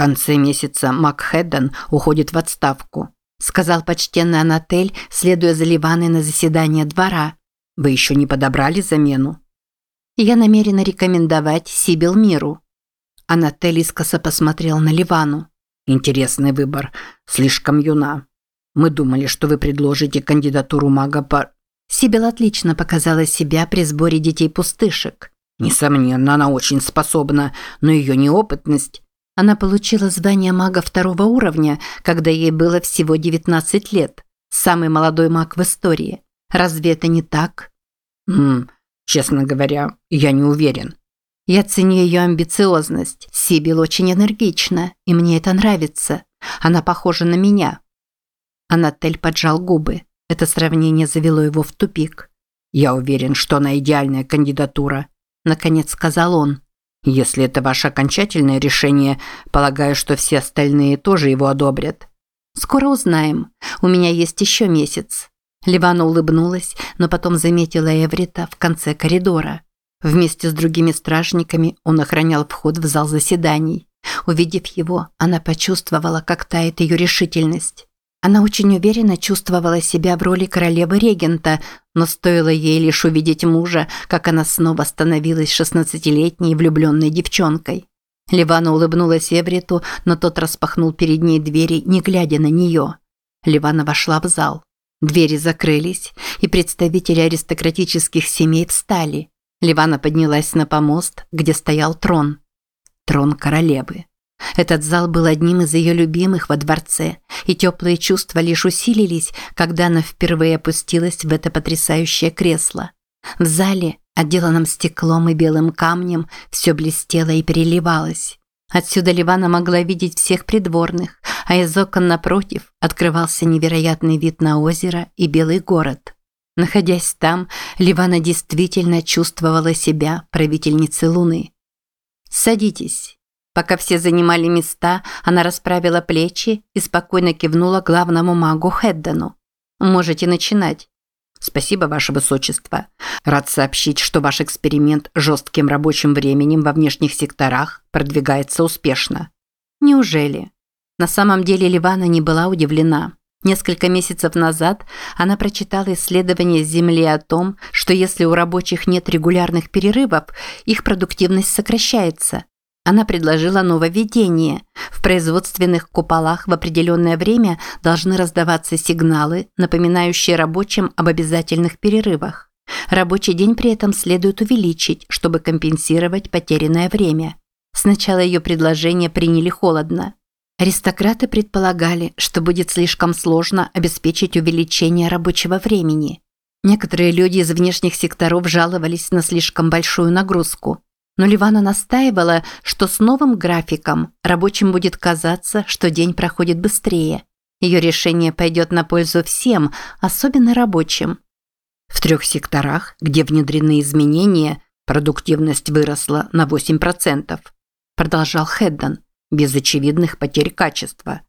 конце месяца Макхедден уходит в отставку», сказал почтенный Анатель, следуя за Ливаной на заседание двора. «Вы еще не подобрали замену?» «Я намерена рекомендовать Сибил Миру». Анатель искоса посмотрел на Ливану. «Интересный выбор. Слишком юна. Мы думали, что вы предложите кандидатуру мага по...» Сибил отлично показала себя при сборе детей-пустышек. Несомненно, она очень способна, но ее неопытность она получила звание мага второго уровня, когда ей было всего 19 лет. Самый молодой маг в истории. Разве это не так? Хм, честно говоря, я не уверен. Я ценю ее амбициозность. Сибил очень энергична, и мне это нравится. Она похожа на меня. Анатель поджал губы. Это сравнение завело его в тупик. «Я уверен, что она идеальная кандидатура», – наконец сказал он. Если это ваше окончательное решение, полагаю, что все остальные тоже его одобрят. Скоро узнаем. У меня есть еще месяц. Ливана улыбнулась, но потом заметила Эврита в конце коридора. Вместе с другими стражниками он охранял вход в зал заседаний. Увидев его, она почувствовала, как тает ее решительность. Она очень уверенно чувствовала себя в роли королевы-регента, но стоило ей лишь увидеть мужа, как она снова становилась шестнадцатилетней влюбленной девчонкой. Ливана улыбнулась Эвриту, но тот распахнул перед ней двери, не глядя на нее. Ливана вошла в зал. Двери закрылись, и представители аристократических семей встали. Ливана поднялась на помост, где стоял трон. Трон королевы. Этот зал был одним из ее любимых во дворце, и теплые чувства лишь усилились, когда она впервые опустилась в это потрясающее кресло. В зале, отделанном стеклом и белым камнем, все блестело и переливалось. Отсюда Ливана могла видеть всех придворных, а из окон напротив открывался невероятный вид на озеро и белый город. Находясь там, Ливана действительно чувствовала себя правительницей Луны. «Садитесь», Пока все занимали места, она расправила плечи и спокойно кивнула главному магу Хеддену. «Можете начинать». «Спасибо, Ваше Высочество. Рад сообщить, что ваш эксперимент с жестким рабочим временем во внешних секторах продвигается успешно». «Неужели?» На самом деле Ливана не была удивлена. Несколько месяцев назад она прочитала исследование Земли о том, что если у рабочих нет регулярных перерывов, их продуктивность сокращается. Она предложила нововведение. В производственных куполах в определенное время должны раздаваться сигналы, напоминающие рабочим об обязательных перерывах. Рабочий день при этом следует увеличить, чтобы компенсировать потерянное время. Сначала ее предложение приняли холодно. Аристократы предполагали, что будет слишком сложно обеспечить увеличение рабочего времени. Некоторые люди из внешних секторов жаловались на слишком большую нагрузку. Но Ливана настаивала, что с новым графиком рабочим будет казаться, что день проходит быстрее. Ее решение пойдет на пользу всем, особенно рабочим. В трех секторах, где внедрены изменения, продуктивность выросла на 8%, продолжал Хеддон, без очевидных потерь качества.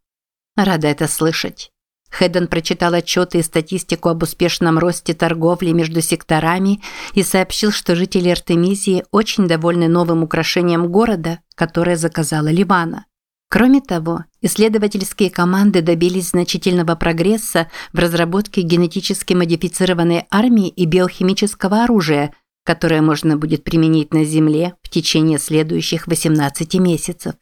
Рада это слышать. Хэдден прочитал отчеты и статистику об успешном росте торговли между секторами и сообщил, что жители Артемизии очень довольны новым украшением города, которое заказала Ливана. Кроме того, исследовательские команды добились значительного прогресса в разработке генетически модифицированной армии и биохимического оружия, которое можно будет применить на Земле в течение следующих 18 месяцев.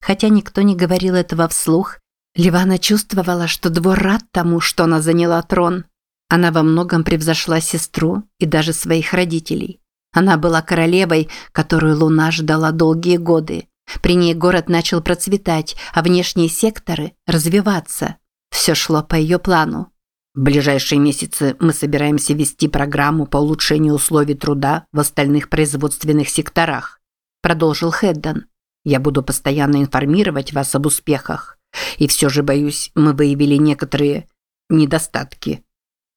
Хотя никто не говорил этого вслух, Ливана чувствовала, что двор рад тому, что она заняла трон. Она во многом превзошла сестру и даже своих родителей. Она была королевой, которую Луна ждала долгие годы. При ней город начал процветать, а внешние секторы – развиваться. Все шло по ее плану. В ближайшие месяцы мы собираемся вести программу по улучшению условий труда в остальных производственных секторах, продолжил Хеддон. Я буду постоянно информировать вас об успехах. И все же, боюсь, мы выявили некоторые недостатки.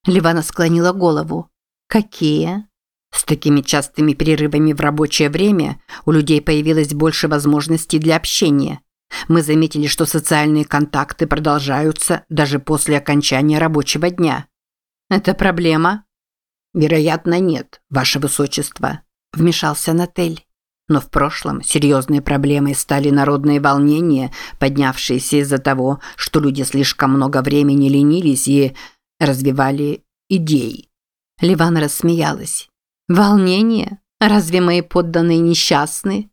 Ливана склонила голову. Какие? С такими частыми перерывами в рабочее время у людей появилось больше возможностей для общения. Мы заметили, что социальные контакты продолжаются даже после окончания рабочего дня. Это проблема? Вероятно, нет, ваше высочество, вмешался Натель. Но в прошлом серьезной проблемой стали народные волнения, поднявшиеся из-за того, что люди слишком много времени ленились и развивали идеи. Ливана рассмеялась. «Волнение? Разве мои подданные несчастны?»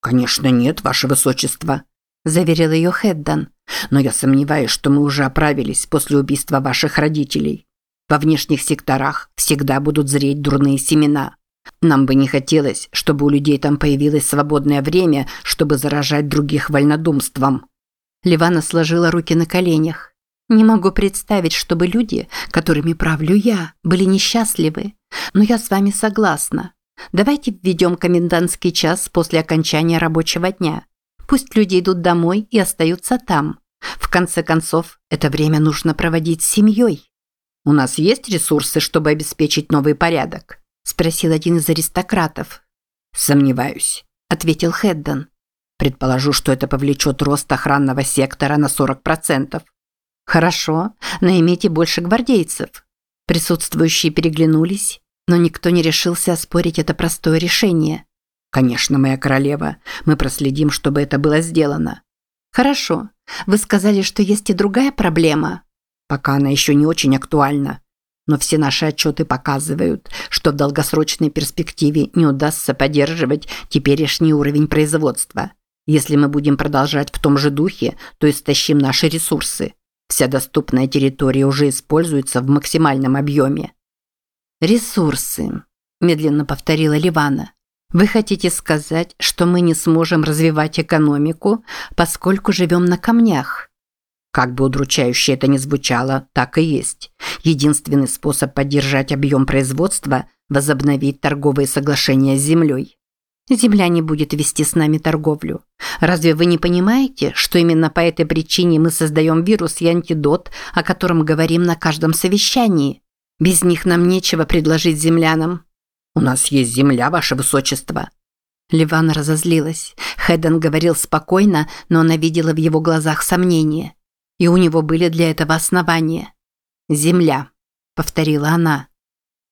«Конечно нет, ваше высочество», – заверил ее Хеддан. «Но я сомневаюсь, что мы уже оправились после убийства ваших родителей. Во внешних секторах всегда будут зреть дурные семена. Нам бы не хотелось, чтобы у людей там появилось свободное время, чтобы заражать других вольнодумством». Ливана сложила руки на коленях. «Не могу представить, чтобы люди, которыми правлю я, были несчастливы. Но я с вами согласна. Давайте введем комендантский час после окончания рабочего дня. Пусть люди идут домой и остаются там. В конце концов, это время нужно проводить с семьей». «У нас есть ресурсы, чтобы обеспечить новый порядок?» – спросил один из аристократов. «Сомневаюсь», – ответил Хедден. «Предположу, что это повлечет рост охранного сектора на 40%. «Хорошо, наймите больше гвардейцев». Присутствующие переглянулись, но никто не решился оспорить это простое решение. «Конечно, моя королева, мы проследим, чтобы это было сделано». «Хорошо. Вы сказали, что есть и другая проблема?» «Пока она еще не очень актуальна. Но все наши отчеты показывают, что в долгосрочной перспективе не удастся поддерживать теперешний уровень производства. Если мы будем продолжать в том же духе, то истощим наши ресурсы. Вся доступная территория уже используется в максимальном объеме. «Ресурсы», – медленно повторила Ливана. «Вы хотите сказать, что мы не сможем развивать экономику, поскольку живем на камнях?» Как бы удручающе это ни звучало, так и есть. Единственный способ поддержать объем производства – возобновить торговые соглашения с землей. Земля не будет вести с нами торговлю. Разве вы не понимаете, что именно по этой причине мы создаем вирус и антидот, о котором говорим на каждом совещании? Без них нам нечего предложить землянам. У нас есть земля, ваше высочество. Ливана разозлилась. Хэдден говорил спокойно, но она видела в его глазах сомнение. И у него были для этого основания. «Земля», – повторила она.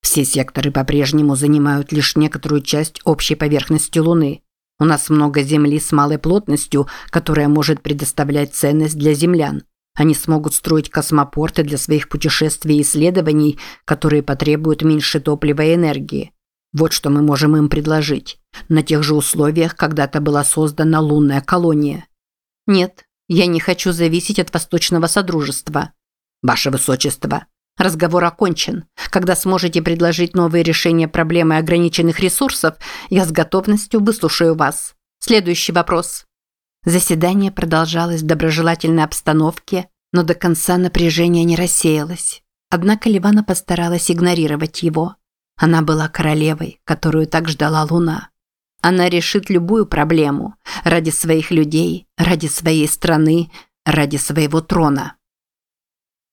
«Все секторы по-прежнему занимают лишь некоторую часть общей поверхности Луны. У нас много земли с малой плотностью, которая может предоставлять ценность для землян. Они смогут строить космопорты для своих путешествий и исследований, которые потребуют меньше топлива и энергии. Вот что мы можем им предложить. На тех же условиях когда-то была создана лунная колония. Нет, я не хочу зависеть от Восточного Содружества. Ваше Высочество, разговор окончен. Когда сможете предложить новые решения проблемы ограниченных ресурсов, я с готовностью выслушаю вас. Следующий вопрос. Заседание продолжалось в доброжелательной обстановке, но до конца напряжение не рассеялось. Однако Ливана постаралась игнорировать его. Она была королевой, которую так ждала Луна. Она решит любую проблему ради своих людей, ради своей страны, ради своего трона.